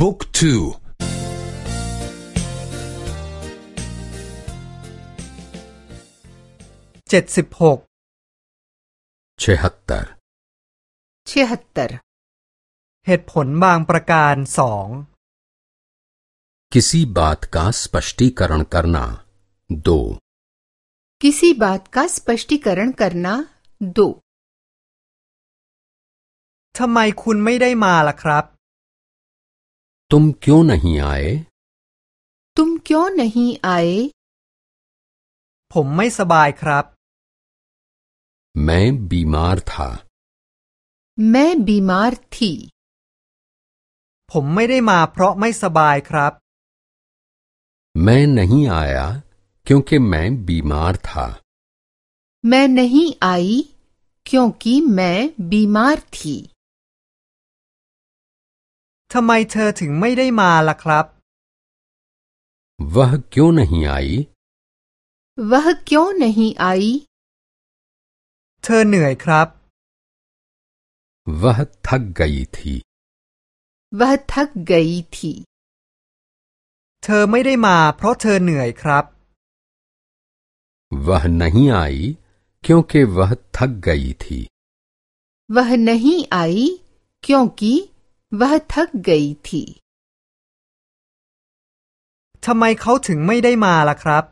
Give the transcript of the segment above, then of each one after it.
บุ๊กทู เจ็ดสิบหก छिहत्तर छिहत्तर เหตุผลบางประการสอง किसी बात का स्पष्टीकरण करना दो किसी बात का स्पष्टीकरण करना दो ทำไมคุณไม่ได้มาล่ะครับ तुम क्यों नहीं आए तुम क्यों नहीं आए ผมไม่สบายครับ मैं बीमार था मैं बीमार थी ผมไม่ได้มาเพราะไม่สบายครับ मैं नहीं आया क्योंकि मैं बीमार था मैं नहीं आई क्योंकि मैं बीमार थी ทำไมเธอถึงไม่ได้มาล่ะครับ वह क्यों नहीं आई वह क्यों नहीं आई เธอเหนื่อยครับ वह थक गई थी वह थक गई थी เธอไม่ได้มาเพราะเธอเหนื่อยครับ वह नहीं आई क्योंकि वह थक गई थी वह नहीं आई क्योंकि वह थक गई थी ทำไมเขาถึงไม่ได้มาล่ะครับ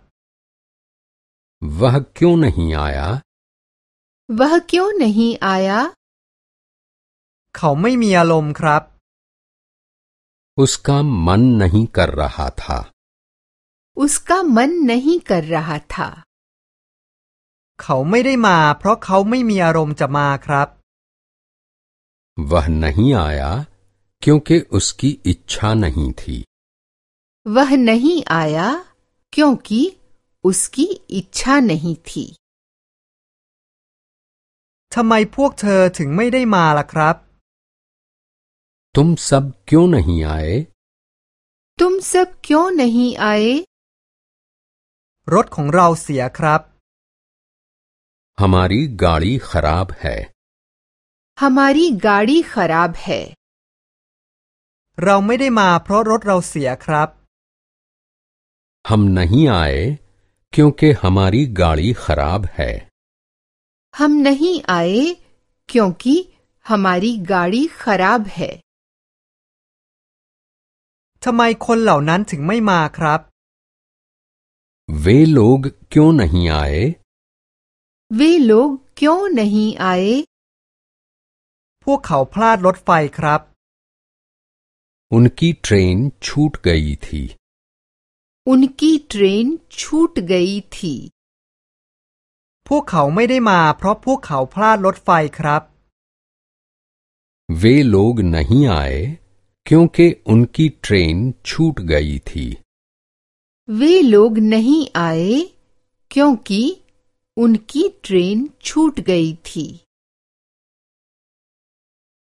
वह क्यों नहीं आया वह क्यों नहीं आया เขาไม่มีอารมณ์ครับ उसका मन नहीं कर रहा था उसका मन नहीं कर रहा था เขาไม่ได้มาเพราะเขาไม่มีอารมณ์จะมาครับ वह नहीं आया क्योंकि उसकी इच्छा नहीं थी वह नहीं आया क्योंकि उसकी इच्छा नहीं थी ทำไมพวกเธอถึงไม่ได้มาล่ะครับ तुम सब क्यों नहीं आए तुम सब क्यों नहीं आए รถของเราเสียครับ हमारी गाड़ी खराब है हमारी गाड़ी खराब है เราไม่ได้มาเพราะรถเราเสียครับ हम नहीं आए क्योंकि हमारी गाड़ी खराब है हम नहीं आए क्योंकि हमारी गाड़ी खराब है ทำไมคนเหล่านั้นถึงไม่มาครับ वे लोग क्यों नहीं आए वे लोग क्यों नहीं आए พวกเขาพลาดรถไฟครับ उनकी ट्रेन छूट गई थी उनकी ट्रेन छूट गई थी พวกเขาไม่ได้มาเพราะพวกเขาพลาดรถไฟครับ वे लोग नहीं आए क्योंकि उनकी ट्रेन छूट गई थी वे लोग नहीं आए क्योंकि उनकी ट्रेन छूट गई थी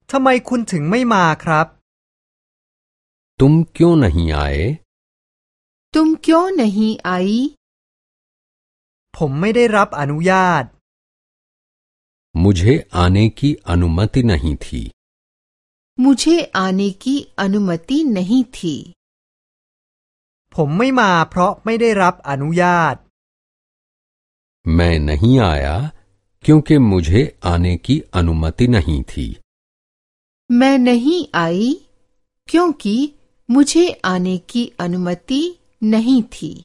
ทำไมคุณถึงไม่มาครับ तुम क्यों नहीं आए तुम क्यों नहीं आई ผมไม่ได้รับอนุญาต मुझे आने की अनुमति नहीं थी मुझे आने की अनुमति नहीं थी ผมไม่มาเพราะไม่ได้รับอนุญาต मैं नहीं आया क्योंकि मुझे आने की अनुमति नहीं थी मैं नहीं आई क्योंकि मुझे आने की अनुमति नहीं थी।